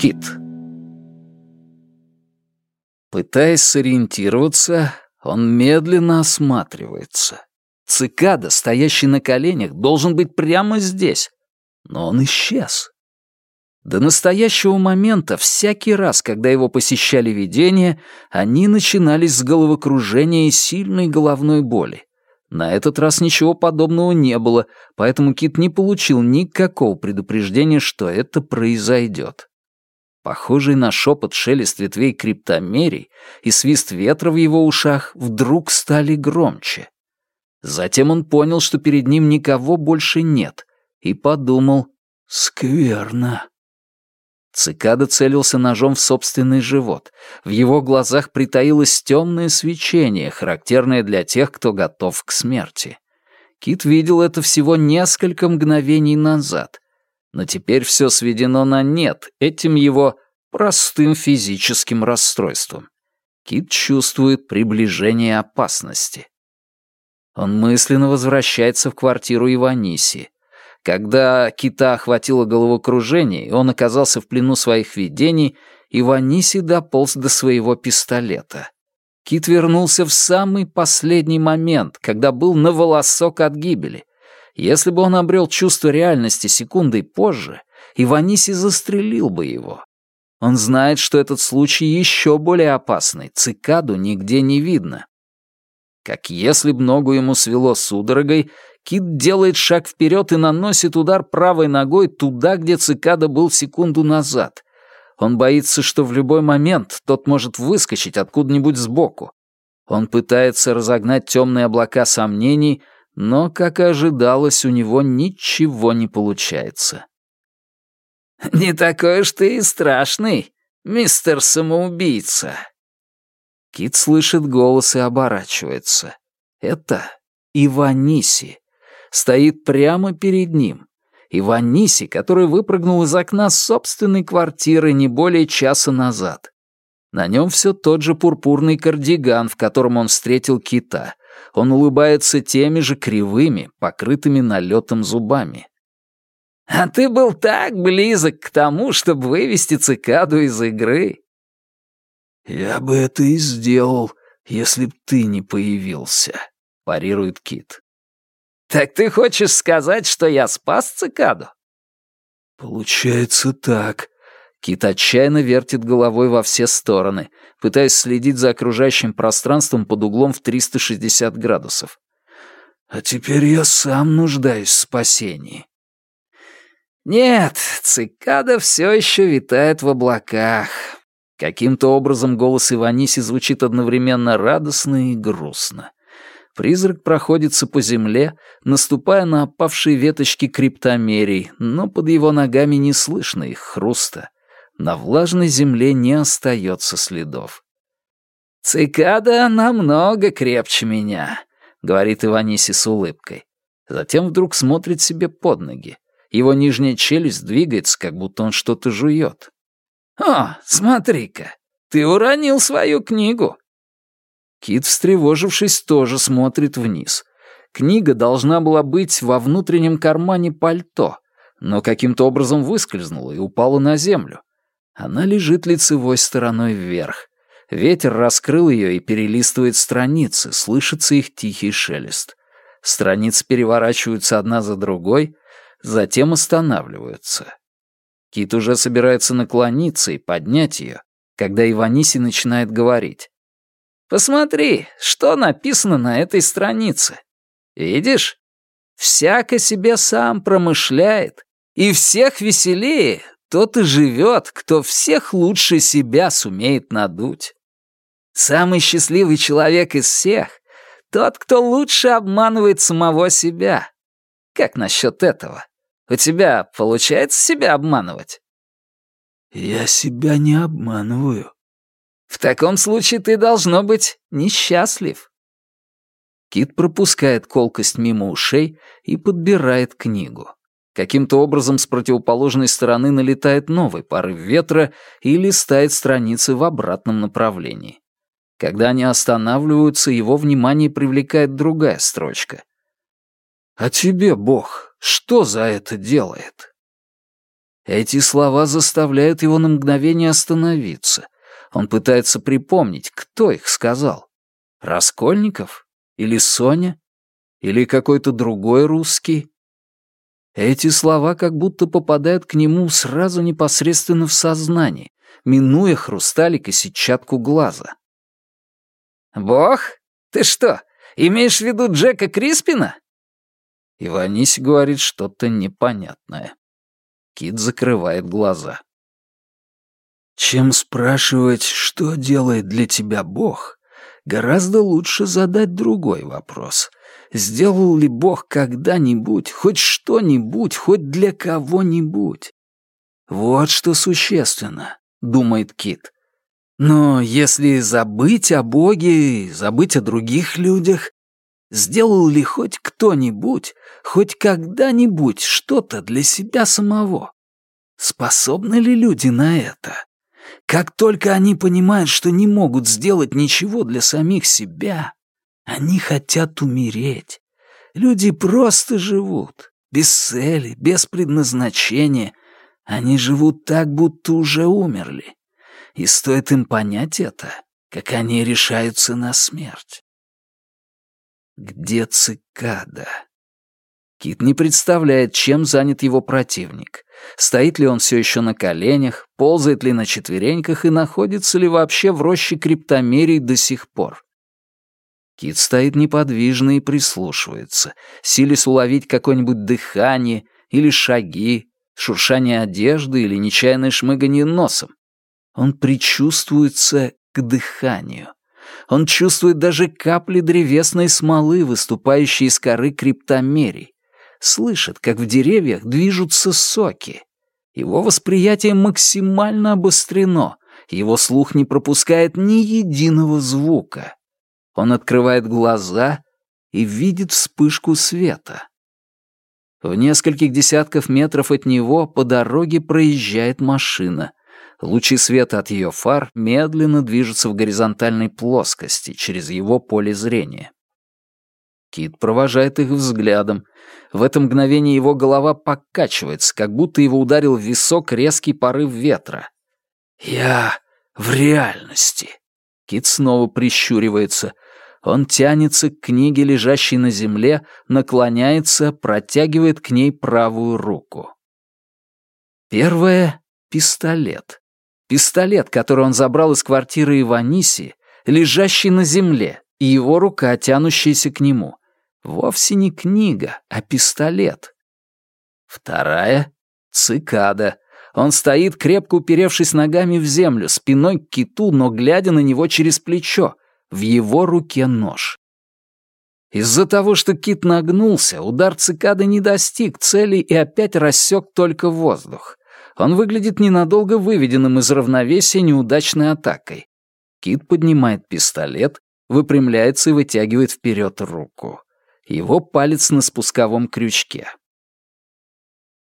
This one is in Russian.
Кит. Пытаясь сориентироваться, он медленно осматривается. Цикада, стоящий на коленях, должен быть прямо здесь. Но он исчез. До настоящего момента всякий раз, когда его посещали видения, они начинались с головокружения и сильной головной боли. На этот раз ничего подобного не было, поэтому Кит не получил никакого предупреждения, что это произойдет. Похожий на шепот шелест ветвей криптомерий и свист ветра в его ушах вдруг стали громче. Затем он понял, что перед ним никого больше нет, и подумал «Скверно». Цикада целился ножом в собственный живот. В его глазах притаилось темное свечение, характерное для тех, кто готов к смерти. Кит видел это всего несколько мгновений назад. Но теперь все сведено на нет этим его простым физическим расстройством. Кит чувствует приближение опасности. Он мысленно возвращается в квартиру Иваниси. Когда кита охватило головокружение, и он оказался в плену своих видений, Иваниси дополз до своего пистолета. Кит вернулся в самый последний момент, когда был на волосок от гибели. Если бы он обрел чувство реальности секундой позже, Иваниси застрелил бы его. Он знает, что этот случай еще более опасный, цикаду нигде не видно. Как если б ногу ему свело судорогой, Кит делает шаг вперед и наносит удар правой ногой туда, где цикада был секунду назад. Он боится, что в любой момент тот может выскочить откуда-нибудь сбоку. Он пытается разогнать темные облака сомнений, но, как и ожидалось, у него ничего не получается. «Не такой уж ты и страшный, мистер самоубийца!» Кит слышит голос и оборачивается. Это Иваниси стоит прямо перед ним. Иваниси, который выпрыгнул из окна собственной квартиры не более часа назад. На нем все тот же пурпурный кардиган, в котором он встретил кита. Он улыбается теми же кривыми, покрытыми налетом зубами. «А ты был так близок к тому, чтобы вывести цикаду из игры!» «Я бы это и сделал, если б ты не появился», — парирует Кит. «Так ты хочешь сказать, что я спас цикаду?» «Получается так». Кит отчаянно вертит головой во все стороны, пытаясь следить за окружающим пространством под углом в 360 градусов. «А теперь я сам нуждаюсь в спасении». «Нет, цикада все еще витает в облаках». Каким-то образом голос Иваниси звучит одновременно радостно и грустно. Призрак проходится по земле, наступая на опавшие веточки криптомерий, но под его ногами не слышно их хруста. На влажной земле не остается следов. «Цикада намного крепче меня», — говорит Иваниси с улыбкой. Затем вдруг смотрит себе под ноги. Его нижняя челюсть двигается, как будто он что-то жует. «О, смотри-ка, ты уронил свою книгу. Кит, встревожившись, тоже смотрит вниз. Книга должна была быть во внутреннем кармане пальто, но каким-то образом выскользнула и упала на землю. Она лежит лицевой стороной вверх. Ветер раскрыл ее и перелистывает страницы, слышится их тихий шелест. Страницы переворачиваются одна за другой, затем останавливаются. Кит уже собирается наклониться и поднять ее, когда Иваниси начинает говорить. Посмотри, что написано на этой странице. Видишь? Всяко себе сам промышляет, и всех веселее тот и живет, кто всех лучше себя сумеет надуть. Самый счастливый человек из всех — тот, кто лучше обманывает самого себя. Как насчет этого? У тебя получается себя обманывать? Я себя не обманываю. В таком случае ты, должно быть, несчастлив». Кит пропускает колкость мимо ушей и подбирает книгу. Каким-то образом с противоположной стороны налетает новый порыв ветра и листает страницы в обратном направлении. Когда они останавливаются, его внимание привлекает другая строчка. «А тебе, Бог, что за это делает?» Эти слова заставляют его на мгновение остановиться. Он пытается припомнить, кто их сказал. Раскольников? Или Соня? Или какой-то другой русский? Эти слова как будто попадают к нему сразу непосредственно в сознание, минуя хрусталик и сетчатку глаза. «Бог? Ты что, имеешь в виду Джека Криспина?» Иванись говорит что-то непонятное. Кит закрывает глаза. Чем спрашивать, что делает для тебя Бог, гораздо лучше задать другой вопрос. Сделал ли Бог когда-нибудь, хоть что-нибудь, хоть для кого-нибудь? Вот что существенно, думает Кит. Но если забыть о Боге, забыть о других людях, Сделал ли хоть кто-нибудь, хоть когда-нибудь что-то для себя самого? Способны ли люди на это? Как только они понимают, что не могут сделать ничего для самих себя, они хотят умереть. Люди просто живут, без цели, без предназначения. Они живут так, будто уже умерли. И стоит им понять это, как они решаются на смерть. Где цикада? Кит не представляет, чем занят его противник. Стоит ли он все еще на коленях, ползает ли на четвереньках и находится ли вообще в роще криптомерий до сих пор. Кит стоит неподвижно и прислушивается, силясь уловить какое-нибудь дыхание или шаги, шуршание одежды или нечаянное шмыганье носом. Он причувствуется к дыханию. Он чувствует даже капли древесной смолы, выступающие из коры криптомерий. Слышит, как в деревьях движутся соки. Его восприятие максимально обострено, его слух не пропускает ни единого звука. Он открывает глаза и видит вспышку света. В нескольких десятков метров от него по дороге проезжает машина. Лучи света от ее фар медленно движутся в горизонтальной плоскости через его поле зрения. Кит провожает их взглядом. В это мгновение его голова покачивается, как будто его ударил в висок резкий порыв ветра. «Я в реальности». Кит снова прищуривается. Он тянется к книге, лежащей на земле, наклоняется, протягивает к ней правую руку. Первое — пистолет. Пистолет, который он забрал из квартиры Иваниси, лежащий на земле, и его рука, тянущаяся к нему. Вовсе не книга, а пистолет. Вторая — цикада. Он стоит, крепко уперевшись ногами в землю, спиной к киту, но глядя на него через плечо. В его руке нож. Из-за того, что кит нагнулся, удар цикады не достиг цели и опять рассек только воздух. Он выглядит ненадолго выведенным из равновесия неудачной атакой. Кит поднимает пистолет, выпрямляется и вытягивает вперед руку. Его палец на спусковом крючке.